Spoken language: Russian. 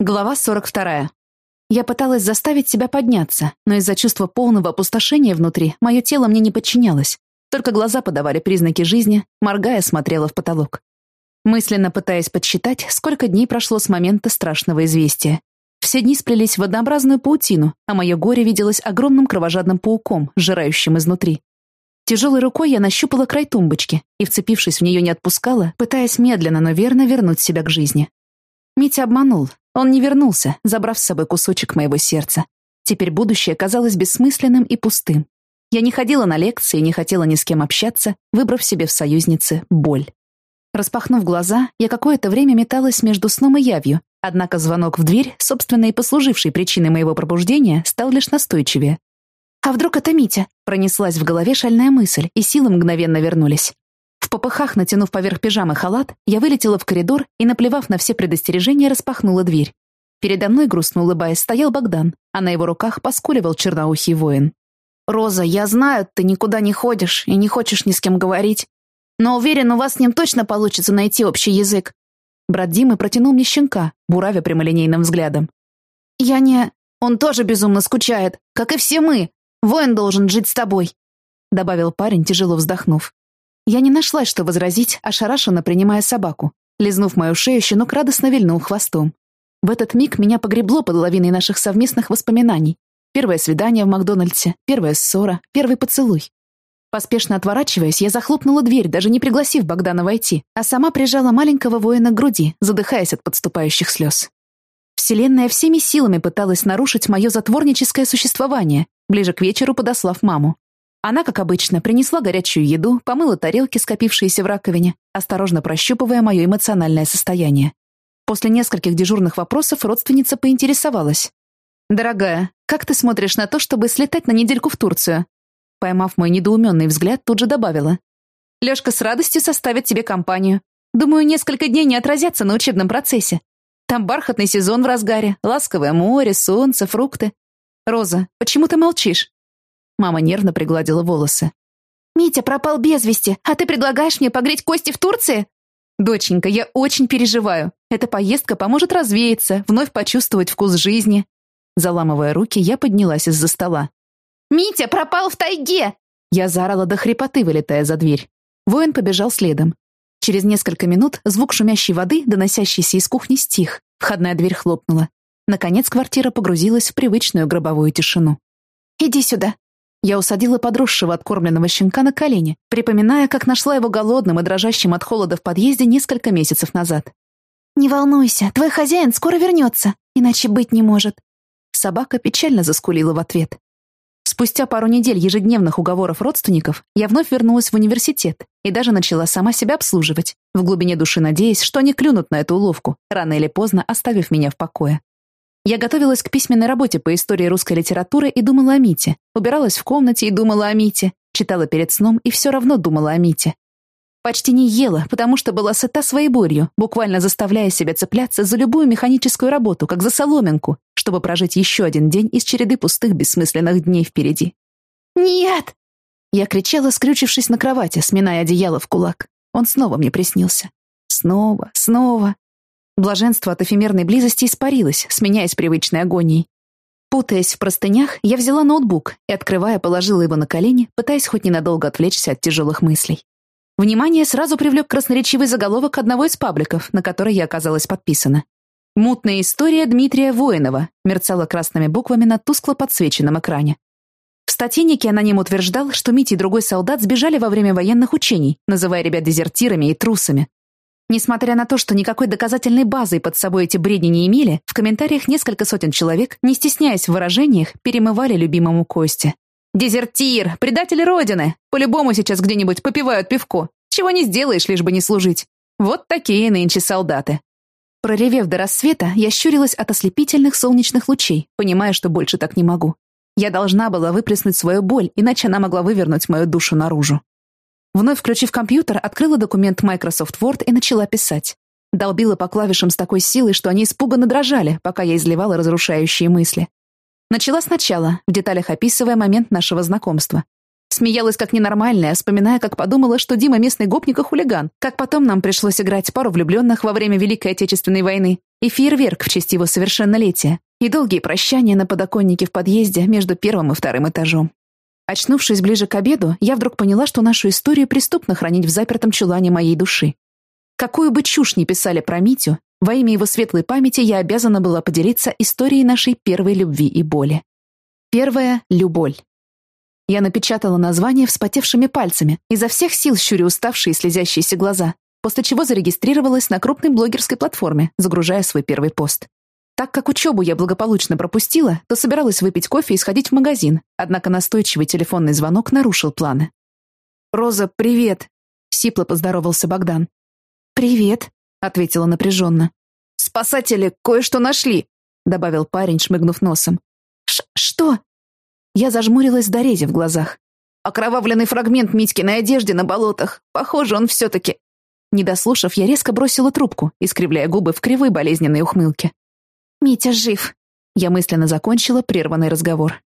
Глава 42. Я пыталась заставить себя подняться, но из-за чувства полного опустошения внутри мое тело мне не подчинялось. Только глаза подавали признаки жизни, моргая, смотрела в потолок. Мысленно пытаясь подсчитать, сколько дней прошло с момента страшного известия. Все дни сплелись в однообразную паутину, а мое горе виделось огромным кровожадным пауком, сжирающим изнутри. Тяжелой рукой я нащупала край тумбочки и, вцепившись в нее, не отпускала, пытаясь медленно, но верно вернуть себя к жизни. Митя обманул, он не вернулся, забрав с собой кусочек моего сердца. Теперь будущее казалось бессмысленным и пустым. Я не ходила на лекции, не хотела ни с кем общаться, выбрав себе в союзнице боль. Распахнув глаза, я какое-то время металась между сном и явью, однако звонок в дверь, собственно и послуживший причиной моего пробуждения, стал лишь настойчивее. «А вдруг это Митя?» Пронеслась в голове шальная мысль, и силы мгновенно вернулись. В попыхах, натянув поверх пижамы халат, я вылетела в коридор и, наплевав на все предостережения, распахнула дверь. Передо мной, грустно улыбаясь, стоял Богдан, а на его руках поскуливал черноухий воин. «Роза, я знаю, ты никуда не ходишь и не хочешь ни с кем говорить. Но уверен, у вас с ним точно получится найти общий язык». Брат Димы протянул мне щенка, буравя прямолинейным взглядом. «Я не... Он тоже безумно скучает, как и все мы. Воин должен жить с тобой», — добавил парень, тяжело вздохнув. Я не нашла, что возразить, ошарашенно принимая собаку. Лизнув мою шею, щенок радостно вильнул хвостом. В этот миг меня погребло под лавиной наших совместных воспоминаний. Первое свидание в Макдональдсе, первая ссора, первый поцелуй. Поспешно отворачиваясь, я захлопнула дверь, даже не пригласив Богдана войти, а сама прижала маленького воина к груди, задыхаясь от подступающих слез. Вселенная всеми силами пыталась нарушить мое затворническое существование, ближе к вечеру подослав маму. Она, как обычно, принесла горячую еду, помыла тарелки, скопившиеся в раковине, осторожно прощупывая мое эмоциональное состояние. После нескольких дежурных вопросов родственница поинтересовалась. «Дорогая, как ты смотришь на то, чтобы слетать на недельку в Турцию?» Поймав мой недоуменный взгляд, тут же добавила. «Лешка с радостью составит тебе компанию. Думаю, несколько дней не отразятся на учебном процессе. Там бархатный сезон в разгаре, ласковое море, солнце, фрукты. Роза, почему ты молчишь?» Мама нервно пригладила волосы. «Митя пропал без вести, а ты предлагаешь мне погреть кости в Турции?» «Доченька, я очень переживаю. Эта поездка поможет развеяться, вновь почувствовать вкус жизни». Заламывая руки, я поднялась из-за стола. «Митя пропал в тайге!» Я заорала до хрипоты, вылетая за дверь. Воин побежал следом. Через несколько минут звук шумящей воды, доносящийся из кухни, стих. Входная дверь хлопнула. Наконец квартира погрузилась в привычную гробовую тишину. «Иди сюда», я усадила подросшего откормленного щенка на колени, припоминая, как нашла его голодным и дрожащим от холода в подъезде несколько месяцев назад. «Не волнуйся, твой хозяин скоро вернется, иначе быть не может». Собака печально заскулила в ответ. Спустя пару недель ежедневных уговоров родственников я вновь вернулась в университет и даже начала сама себя обслуживать, в глубине души надеясь, что они клюнут на эту уловку, рано или поздно оставив меня в покое. Я готовилась к письменной работе по истории русской литературы и думала о Мите. Убиралась в комнате и думала о Мите. Читала перед сном и все равно думала о Мите. Почти не ела, потому что была сыта своей болью, буквально заставляя себя цепляться за любую механическую работу, как за соломинку, чтобы прожить еще один день из череды пустых бессмысленных дней впереди. «Нет!» Я кричала, скрючившись на кровати, сминая одеяло в кулак. Он снова мне приснился. Снова, снова. Блаженство от эфемерной близости испарилось, сменяясь привычной агонией. Путаясь в простынях, я взяла ноутбук и, открывая, положила его на колени, пытаясь хоть ненадолго отвлечься от тяжелых мыслей. Внимание сразу привлек красноречивый заголовок одного из пабликов, на который я оказалась подписана. «Мутная история Дмитрия Воинова» мерцала красными буквами на тускло подсвеченном экране. В статье некий аноним утверждал, что Митя и другой солдат сбежали во время военных учений, называя ребят дезертирами и трусами, Несмотря на то, что никакой доказательной базы под собой эти бредни не имели, в комментариях несколько сотен человек, не стесняясь в выражениях, перемывали любимому Косте. «Дезертир! Предатели Родины! По-любому сейчас где-нибудь попивают пивко. Чего не сделаешь, лишь бы не служить. Вот такие нынче солдаты». Проревев до рассвета, я щурилась от ослепительных солнечных лучей, понимая, что больше так не могу. Я должна была выплеснуть свою боль, иначе она могла вывернуть мою душу наружу. Вновь включив компьютер, открыла документ Microsoft Word и начала писать. Долбила по клавишам с такой силой, что они испуганно дрожали, пока я изливала разрушающие мысли. Начала сначала, в деталях описывая момент нашего знакомства. Смеялась как ненормальная, вспоминая, как подумала, что Дима местный гопник и хулиган, как потом нам пришлось играть пару влюбленных во время Великой Отечественной войны, и фейерверк в честь его совершеннолетия, и долгие прощания на подоконнике в подъезде между первым и вторым этажом. Очнувшись ближе к обеду, я вдруг поняла, что нашу историю преступно хранить в запертом чулане моей души. Какую бы чушь ни писали про Митю, во имя его светлой памяти я обязана была поделиться историей нашей первой любви и боли. Первая — Люболь. Я напечатала название вспотевшими пальцами, изо всех сил щуря уставшие слезящиеся глаза, после чего зарегистрировалась на крупной блогерской платформе, загружая свой первый пост. Так как учебу я благополучно пропустила, то собиралась выпить кофе и сходить в магазин, однако настойчивый телефонный звонок нарушил планы. «Роза, привет!» — сипло поздоровался Богдан. «Привет», — ответила напряженно. «Спасатели кое-что нашли», — добавил парень, шмыгнув носом. Ш «Что?» Я зажмурилась до рези в глазах. «Окровавленный фрагмент Митькиной одежды на болотах. Похоже, он все-таки...» Не дослушав, я резко бросила трубку, искривляя губы в кривой болезненной ухмылке. «Митя жив!» Я мысленно закончила прерванный разговор.